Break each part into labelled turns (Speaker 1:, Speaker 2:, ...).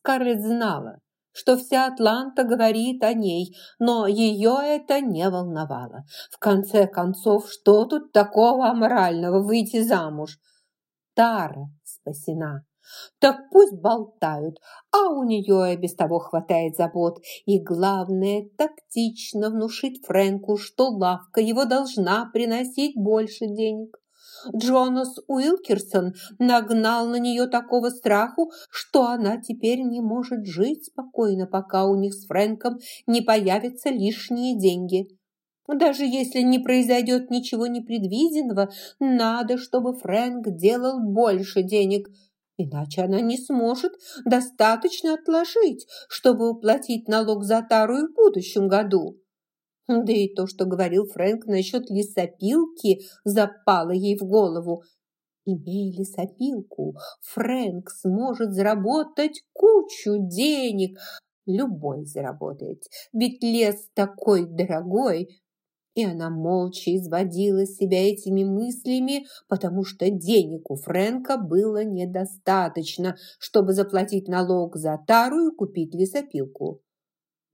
Speaker 1: Скарлетт знала, что вся Атланта говорит о ней, но ее это не волновало. В конце концов, что тут такого аморального выйти замуж? Тара спасена. Так пусть болтают, а у нее и без того хватает забот. И главное, тактично внушить Фрэнку, что лавка его должна приносить больше денег. Джонас Уилкерсон нагнал на нее такого страху, что она теперь не может жить спокойно, пока у них с Фрэнком не появятся лишние деньги. Даже если не произойдет ничего непредвиденного, надо, чтобы Фрэнк делал больше денег, иначе она не сможет достаточно отложить, чтобы уплатить налог за тару в будущем году. Да и то, что говорил Фрэнк насчет лесопилки, запало ей в голову. Имея лесопилку, Фрэнк сможет заработать кучу денег. Любой заработает, ведь лес такой дорогой. И она молча изводила себя этими мыслями, потому что денег у Фрэнка было недостаточно, чтобы заплатить налог за тару и купить лесопилку.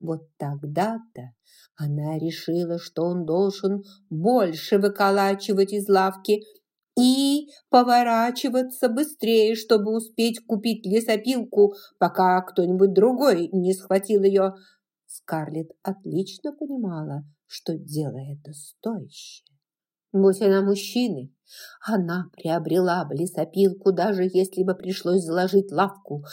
Speaker 1: Вот тогда-то она решила, что он должен больше выколачивать из лавки и поворачиваться быстрее, чтобы успеть купить лесопилку, пока кто-нибудь другой не схватил ее. Скарлетт отлично понимала, что дело это стоящее. Будь она мужчиной, она приобрела бы лесопилку, даже если бы пришлось заложить лавку.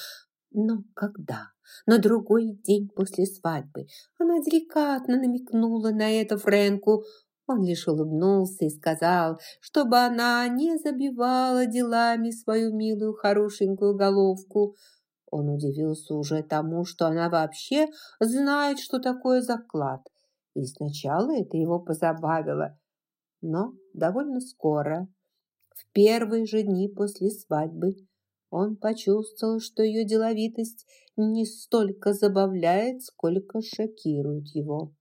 Speaker 1: Но когда? На другой день после свадьбы она деликатно намекнула на это Фрэнку. Он лишь улыбнулся и сказал, чтобы она не забивала делами свою милую хорошенькую головку. Он удивился уже тому, что она вообще знает, что такое заклад. И сначала это его позабавило. Но довольно скоро, в первые же дни после свадьбы, он почувствовал, что ее деловитость не столько забавляет, сколько шокирует его.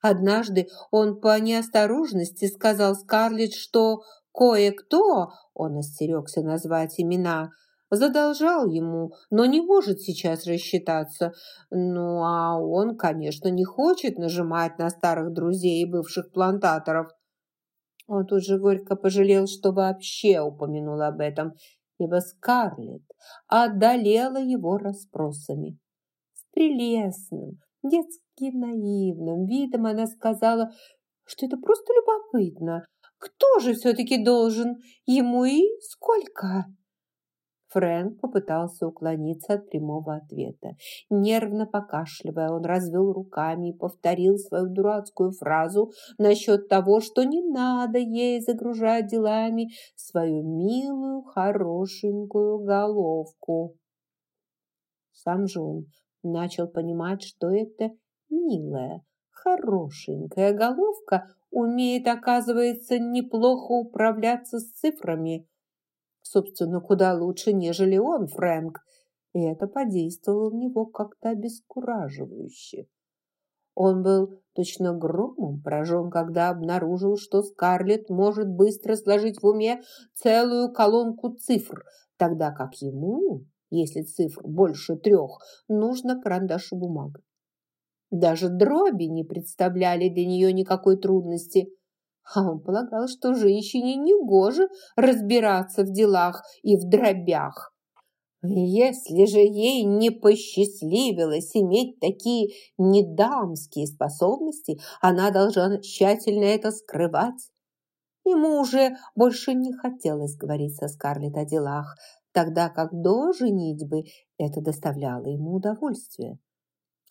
Speaker 1: Однажды он по неосторожности сказал Скарлетт, что кое-кто, он остерегся назвать имена, задолжал ему, но не может сейчас рассчитаться. Ну, а он, конечно, не хочет нажимать на старых друзей и бывших плантаторов. Он тут же горько пожалел, что вообще упомянул об этом ибо Скарлетт одолела его расспросами. С прелестным, детски наивным видом она сказала, что это просто любопытно. Кто же все-таки должен ему и сколько? Фрэнк попытался уклониться от прямого ответа. Нервно покашливая, он развел руками и повторил свою дурацкую фразу насчет того, что не надо ей загружать делами свою милую, хорошенькую головку. Сам же он начал понимать, что это милая, хорошенькая головка умеет, оказывается, неплохо управляться с цифрами – собственно, куда лучше, нежели он, Фрэнк, и это подействовало в него как-то обескураживающе. Он был точно громом поражен, когда обнаружил, что Скарлетт может быстро сложить в уме целую колонку цифр, тогда как ему, если цифр больше трех, нужно карандаш и бумага. Даже дроби не представляли для нее никакой трудности – а он полагал, что женщине негоже разбираться в делах и в дробях. Если же ей не посчастливилось иметь такие недамские способности, она должна тщательно это скрывать. Ему уже больше не хотелось говорить со Скарлетт о делах, тогда как до женитьбы это доставляло ему удовольствие.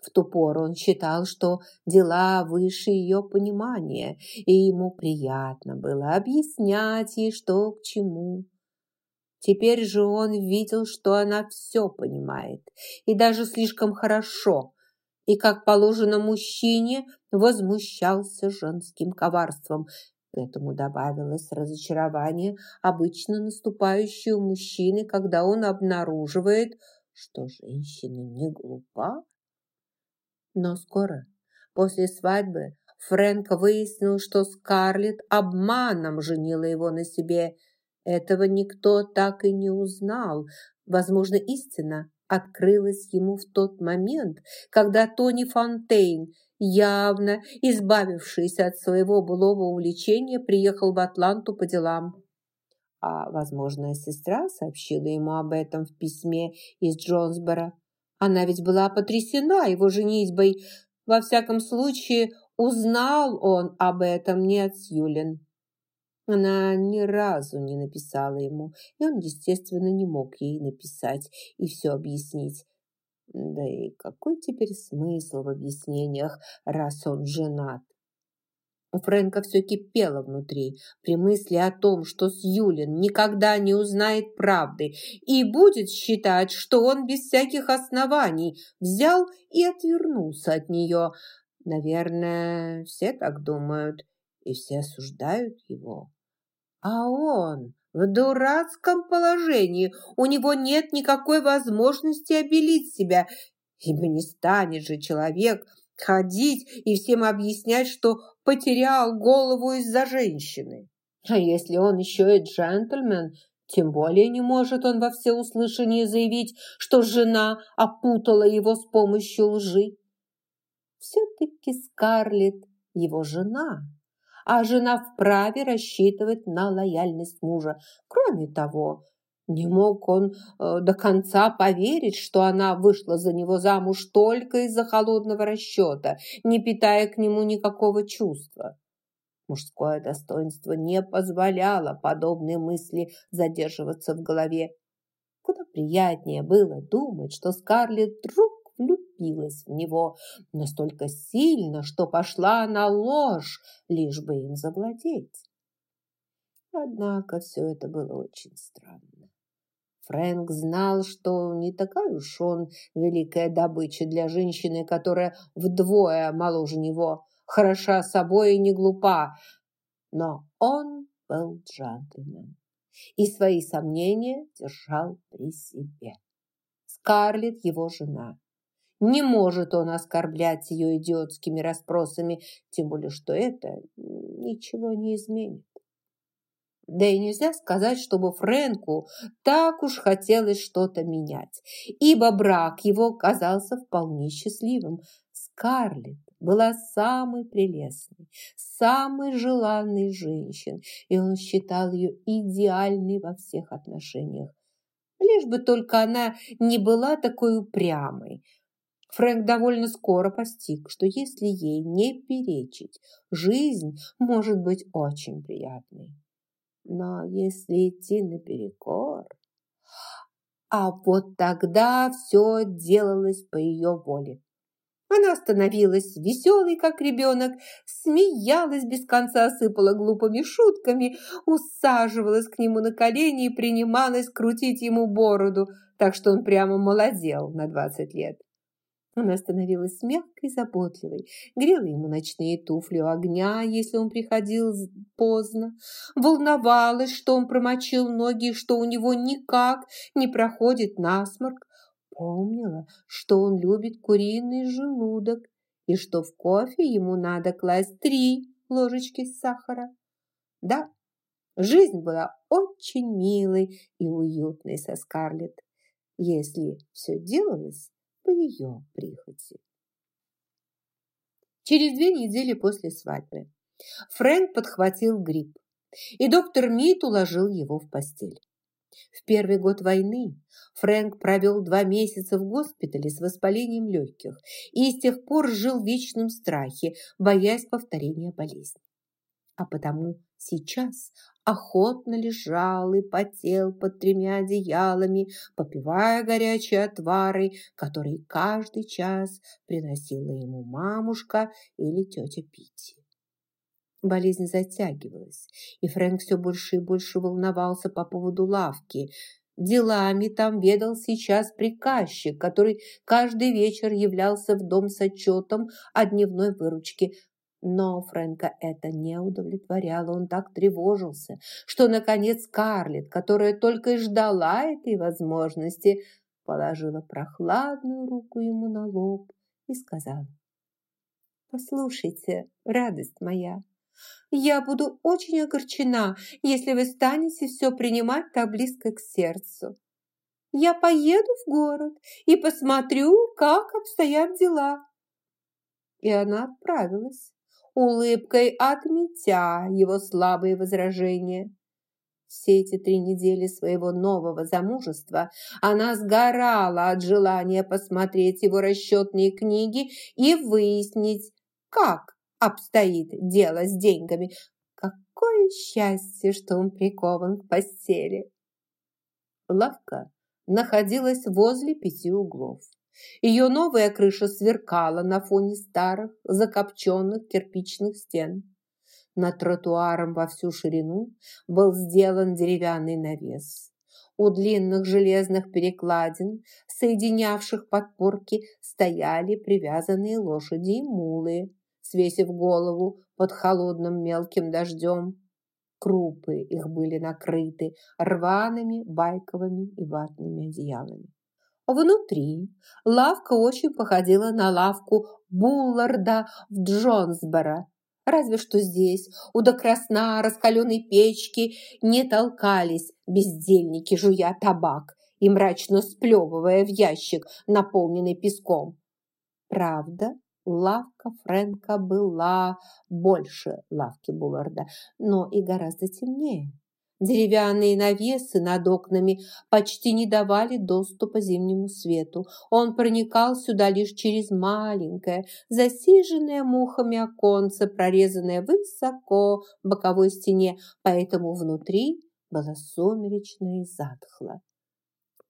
Speaker 1: В ту пору он считал, что дела выше ее понимания, и ему приятно было объяснять ей, что к чему. Теперь же он видел, что она все понимает, и даже слишком хорошо, и, как положено мужчине, возмущался женским коварством. К этому добавилось разочарование, обычно наступающее у мужчины, когда он обнаруживает, что женщина не глупа но скоро, после свадьбы, Фрэнк выяснил, что Скарлетт обманом женила его на себе. Этого никто так и не узнал. Возможно, истина открылась ему в тот момент, когда Тони Фонтейн, явно избавившийся от своего былого увлечения, приехал в Атланту по делам. А возможная сестра сообщила ему об этом в письме из Джонсбора. Она ведь была потрясена его женитьбой. Во всяком случае, узнал он об этом не от Сьюлин. Она ни разу не написала ему, и он, естественно, не мог ей написать и все объяснить. Да и какой теперь смысл в объяснениях, раз он женат? У Фрэнка все кипело внутри при мысли о том, что Сьюлин никогда не узнает правды и будет считать, что он без всяких оснований взял и отвернулся от нее. Наверное, все так думают и все осуждают его. А он в дурацком положении, у него нет никакой возможности обелить себя, ибо не станет же человек ходить и всем объяснять, что потерял голову из-за женщины. А если он еще и джентльмен, тем более не может он во всеуслышание заявить, что жена опутала его с помощью лжи. Все-таки Скарлетт его жена, а жена вправе рассчитывать на лояльность мужа. Кроме того, не мог он э, до конца поверить, что она вышла за него замуж только из-за холодного расчета, не питая к нему никакого чувства. Мужское достоинство не позволяло подобные мысли задерживаться в голове. Куда приятнее было думать, что Скарлетт вдруг влюбилась в него настолько сильно, что пошла на ложь, лишь бы им завладеть. Однако все это было очень странно. Фрэнк знал, что не такая уж он великая добыча для женщины, которая вдвое моложе него, хороша собой и не глупа. Но он был джентльмен и свои сомнения держал при себе. Скарлетт его жена. Не может он оскорблять ее идиотскими расспросами, тем более что это ничего не изменит. Да и нельзя сказать, чтобы Фрэнку так уж хотелось что-то менять, ибо брак его казался вполне счастливым. Скарлетт была самой прелестной, самой желанной женщиной, и он считал ее идеальной во всех отношениях. Лишь бы только она не была такой упрямой, Фрэнк довольно скоро постиг, что если ей не перечить, жизнь может быть очень приятной. Но если идти наперекор... А вот тогда все делалось по ее воле. Она становилась веселой, как ребенок, смеялась без конца, сыпала глупыми шутками, усаживалась к нему на колени и принималась крутить ему бороду, так что он прямо молодел на двадцать лет. Она становилась мягкой и заботливой, грела ему ночные туфли у огня, если он приходил поздно, волновалась, что он промочил ноги, что у него никак не проходит насморк, помнила, что он любит куриный желудок и что в кофе ему надо класть три ложечки сахара. Да, жизнь была очень милой и уютной со Скарлетт, если все делалось по ее прихоти. Через две недели после свадьбы Фрэнк подхватил грипп, и доктор Мит уложил его в постель. В первый год войны Фрэнк провел два месяца в госпитале с воспалением легких и с тех пор жил в вечном страхе, боясь повторения болезни. А потому сейчас охотно лежал и потел под тремя одеялами, попивая горячие отвары, которые каждый час приносила ему мамушка или тетя Питти. Болезнь затягивалась, и Фрэнк все больше и больше волновался по поводу лавки. Делами там ведал сейчас приказчик, который каждый вечер являлся в дом с отчетом о дневной выручке, но Фрэнка это не удовлетворяло, он так тревожился, что, наконец, Карлет, которая только и ждала этой возможности, положила прохладную руку ему на лоб и сказала, «Послушайте, радость моя, я буду очень огорчена, если вы станете все принимать так близко к сердцу. Я поеду в город и посмотрю, как обстоят дела». И она отправилась, улыбкой отметя его слабые возражения. Все эти три недели своего нового замужества она сгорала от желания посмотреть его расчетные книги и выяснить, как обстоит дело с деньгами. Какое счастье, что он прикован к постели! Лавка находилась возле пяти углов. Ее новая крыша сверкала на фоне старых, закопченных кирпичных стен. Над тротуаром во всю ширину был сделан деревянный навес. У длинных железных перекладин, соединявших подпорки, стояли привязанные лошади и мулы, свесив голову под холодным мелким дождем. Крупы их были накрыты рваными байковыми и ватными одеялами. Внутри лавка очень походила на лавку Булларда в Джонсборо, разве что здесь у до красна раскаленной печки не толкались бездельники, жуя табак и мрачно сплевывая в ящик, наполненный песком. Правда, лавка Фрэнка была больше лавки Булларда, но и гораздо темнее. Деревянные навесы над окнами почти не давали доступа зимнему свету. Он проникал сюда лишь через маленькое, засиженное мухами оконце, прорезанное высоко в боковой стене, поэтому внутри было сумеречно и затхло.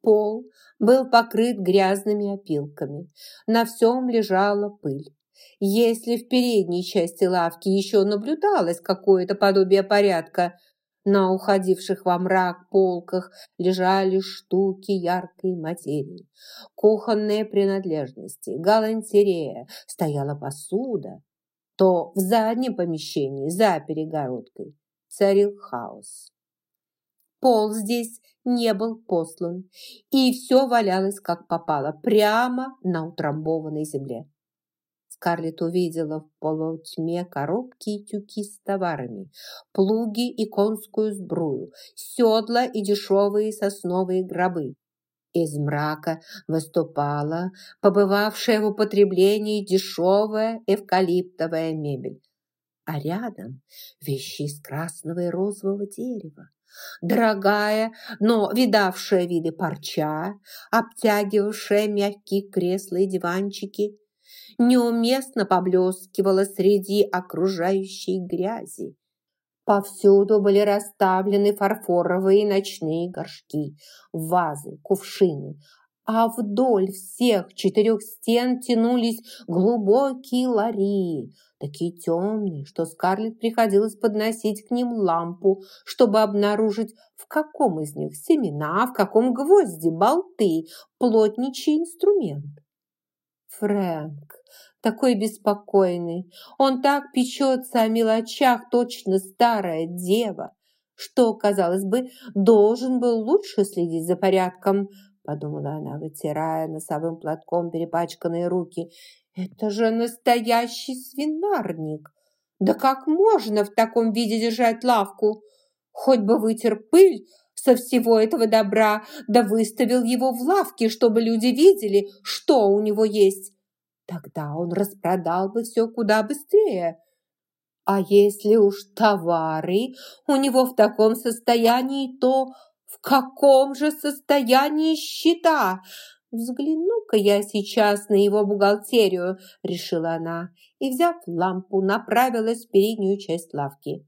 Speaker 1: Пол был покрыт грязными опилками. На всем лежала пыль. Если в передней части лавки еще наблюдалось какое-то подобие порядка, на уходивших во мрак полках лежали штуки яркой материи, кухонные принадлежности, галантерея, стояла посуда, то в заднем помещении за перегородкой царил хаос. Пол здесь не был послан, и все валялось как попало, прямо на утрамбованной земле. Скарлетт увидела в полутьме коробки и тюки с товарами, плуги и конскую сбрую, седла и дешевые сосновые гробы. Из мрака выступала побывавшая в употреблении дешевая эвкалиптовая мебель. А рядом вещи из красного и розового дерева. Дорогая, но видавшая виды парча, обтягивавшая мягкие кресла и диванчики, неуместно поблескивала среди окружающей грязи. Повсюду были расставлены фарфоровые ночные горшки, вазы, кувшины, а вдоль всех четырех стен тянулись глубокие лари, такие темные, что Скарлетт приходилось подносить к ним лампу, чтобы обнаружить, в каком из них семена, в каком гвозди, болты, плотничий инструмент. Фрэнк, такой беспокойный, он так печется о мелочах, точно старая дева, что, казалось бы, должен был лучше следить за порядком, подумала она, вытирая носовым платком перепачканные руки. Это же настоящий свинарник! Да как можно в таком виде держать лавку? Хоть бы вытер пыль со всего этого добра, да выставил его в лавке, чтобы люди видели, что у него есть. Тогда он распродал бы все куда быстрее. А если уж товары у него в таком состоянии, то в каком же состоянии счета? «Взгляну-ка я сейчас на его бухгалтерию», – решила она, и, взяв лампу, направилась в переднюю часть лавки.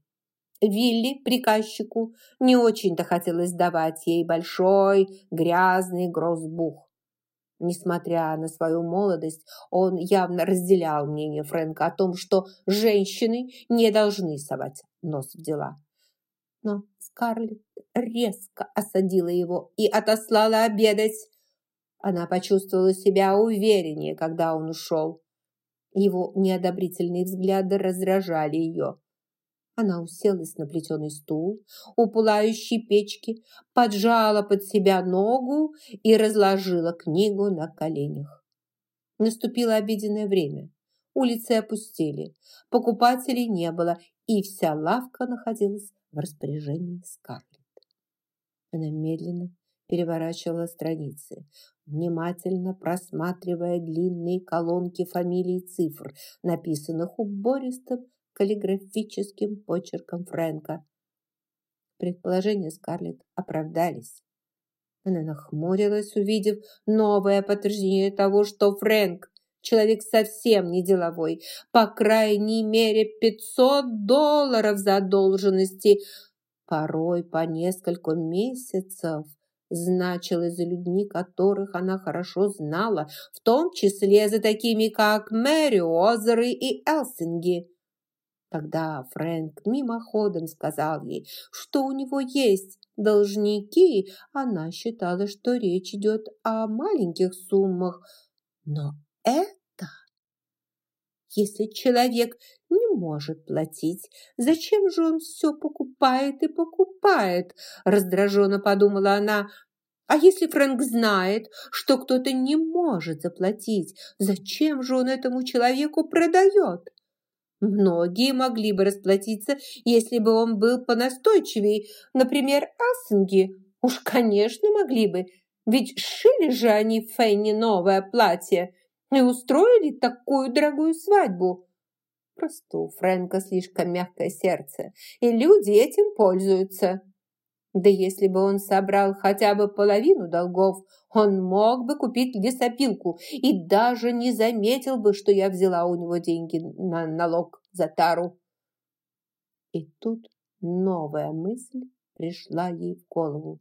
Speaker 1: Вилли, приказчику, не очень-то хотелось давать ей большой грязный грозбух. Несмотря на свою молодость, он явно разделял мнение Фрэнка о том, что женщины не должны совать нос в дела. Но Скарлетт резко осадила его и отослала обедать. Она почувствовала себя увереннее, когда он ушел. Его неодобрительные взгляды раздражали ее. Она уселась на плетеный стул у пылающей печки, поджала под себя ногу и разложила книгу на коленях. Наступило обеденное время. Улицы опустели, покупателей не было, и вся лавка находилась в распоряжении Скарлетт. Она медленно переворачивала страницы, внимательно просматривая длинные колонки фамилий и цифр, написанных убористым каллиграфическим почерком Фрэнка. Предположения Скарлетт оправдались. Она нахмурилась, увидев новое подтверждение того, что Фрэнк человек совсем не деловой, по крайней мере 500 долларов задолженности, порой по несколько месяцев значилось за людьми, которых она хорошо знала, в том числе за такими, как Мэри Озеры и Элсинги. Когда Фрэнк мимоходом сказал ей, что у него есть должники, она считала, что речь идет о маленьких суммах. Но это... Если человек не может платить, зачем же он все покупает и покупает? Раздраженно подумала она. А если Фрэнк знает, что кто-то не может заплатить, зачем же он этому человеку продает? Многие могли бы расплатиться, если бы он был понастойчивее. Например, Ассенги. Уж, конечно, могли бы. Ведь шили же они Фенни новое платье и устроили такую дорогую свадьбу. Просто у Фрэнка слишком мягкое сердце, и люди этим пользуются. Да если бы он собрал хотя бы половину долгов, он мог бы купить лесопилку и даже не заметил бы, что я взяла у него деньги на налог за тару. И тут новая мысль пришла ей в голову.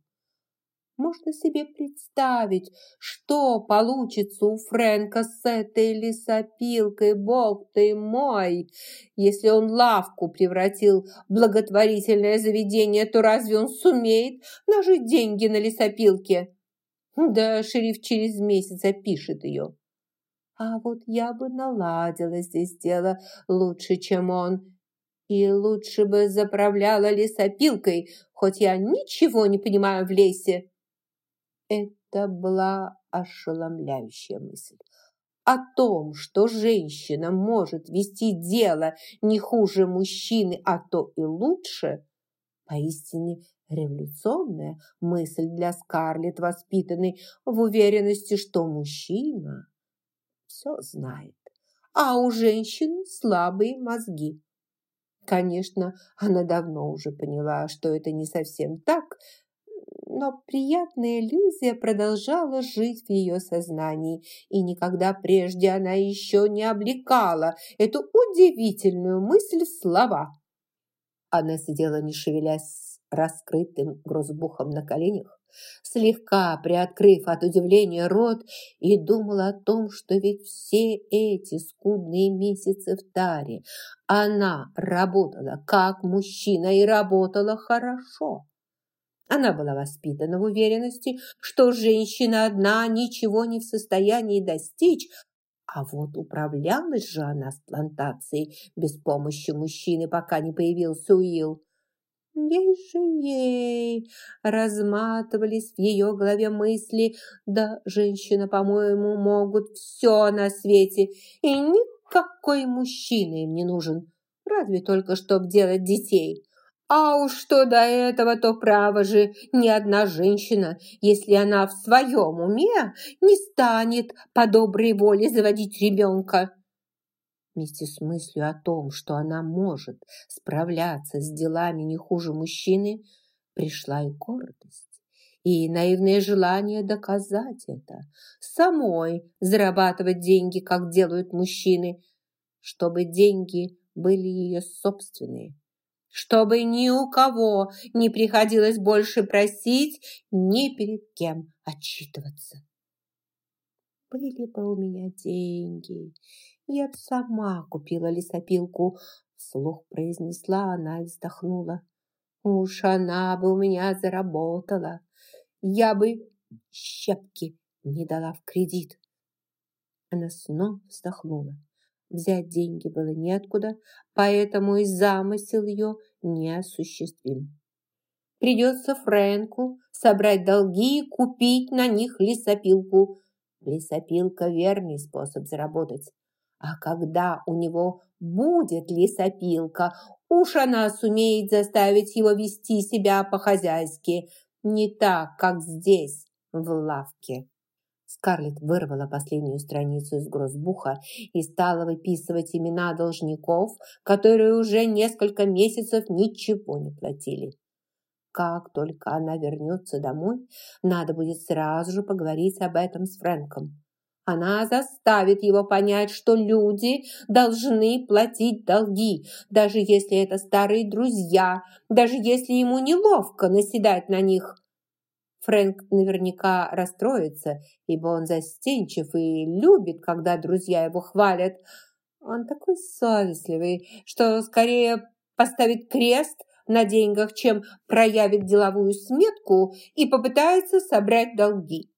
Speaker 1: Можно себе представить, что получится у Фрэнка с этой лесопилкой, бог ты мой! Если он лавку превратил в благотворительное заведение, то разве он сумеет нажить деньги на лесопилке? Да шериф через месяц опишет ее. А вот я бы наладила здесь дело лучше, чем он. И лучше бы заправляла лесопилкой, хоть я ничего не понимаю в лесе. Это была ошеломляющая мысль. О том, что женщина может вести дело не хуже мужчины, а то и лучше, поистине революционная мысль для Скарлетт, воспитанной в уверенности, что мужчина все знает, а у женщин слабые мозги. Конечно, она давно уже поняла, что это не совсем так, но приятная иллюзия продолжала жить в ее сознании, и никогда прежде она еще не облекала эту удивительную мысль слова. Она сидела, не шевелясь, раскрытым грозбухом на коленях, слегка приоткрыв от удивления рот, и думала о том, что ведь все эти скудные месяцы в таре она работала как мужчина и работала хорошо. Она была воспитана в уверенности, что женщина одна ничего не в состоянии достичь, а вот управлялась же она с плантацией без помощи мужчины, пока не появился Уилл. Ей же ей разматывались в ее голове мысли, да женщина, по-моему, могут все на свете, и никакой мужчина им не нужен, разве только чтоб делать детей. А уж что до этого, то право же ни одна женщина, если она в своем уме, не станет по доброй воле заводить ребенка. Вместе с мыслью о том, что она может справляться с делами не хуже мужчины, пришла и гордость и наивное желание доказать это, самой зарабатывать деньги, как делают мужчины, чтобы деньги были ее собственные чтобы ни у кого не приходилось больше просить, ни перед кем отчитываться. Были бы у меня деньги, я бы сама купила лесопилку, вслух произнесла она и вздохнула. Уж она бы у меня заработала, я бы щепки не дала в кредит. Она снова вздохнула. Взять деньги было неоткуда, поэтому и замысел ее неосуществим. Придется Фрэнку собрать долги и купить на них лесопилку. Лесопилка – верный способ заработать. А когда у него будет лесопилка, уж она сумеет заставить его вести себя по-хозяйски. Не так, как здесь, в лавке. Скарлетт вырвала последнюю страницу из грозбуха и стала выписывать имена должников, которые уже несколько месяцев ничего не платили. Как только она вернется домой, надо будет сразу же поговорить об этом с Фрэнком. Она заставит его понять, что люди должны платить долги, даже если это старые друзья, даже если ему неловко наседать на них. Фрэнк наверняка расстроится, ибо он застенчив и любит, когда друзья его хвалят. Он такой совестливый, что скорее поставит крест на деньгах, чем проявит деловую сметку и попытается собрать долги.